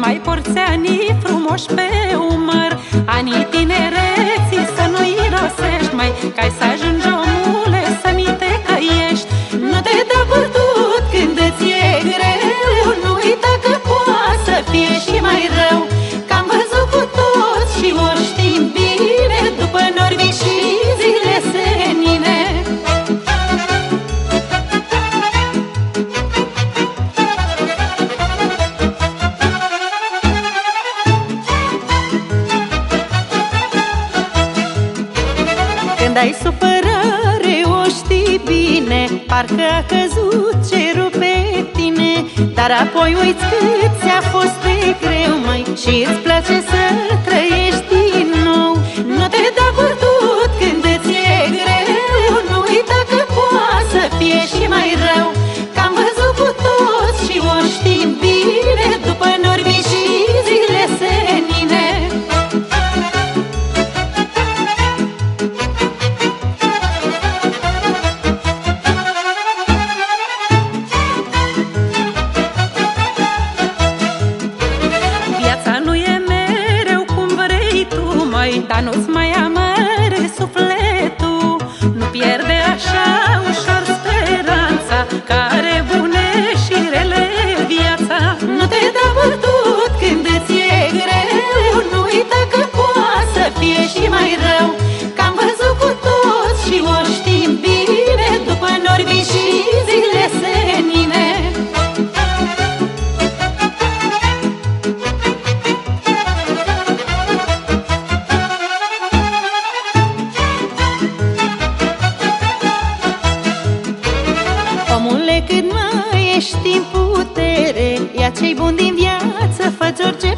mai porți anii frumoși pe umăr. Anii tinereții să nu-i rosești mai Ca să ajungi omule să mi te căiești. Nu te dă bătut când îți e greu Nu uita că poate să fie și mai rău. Că am văzut cu toți și ori Când ai supărare o știi bine Parcă a căzut cerul pe tine. Dar apoi uiți cât ți-a fost de greu mai Și îți place să trăiești tu, mai Dar nu-ți mai țărțe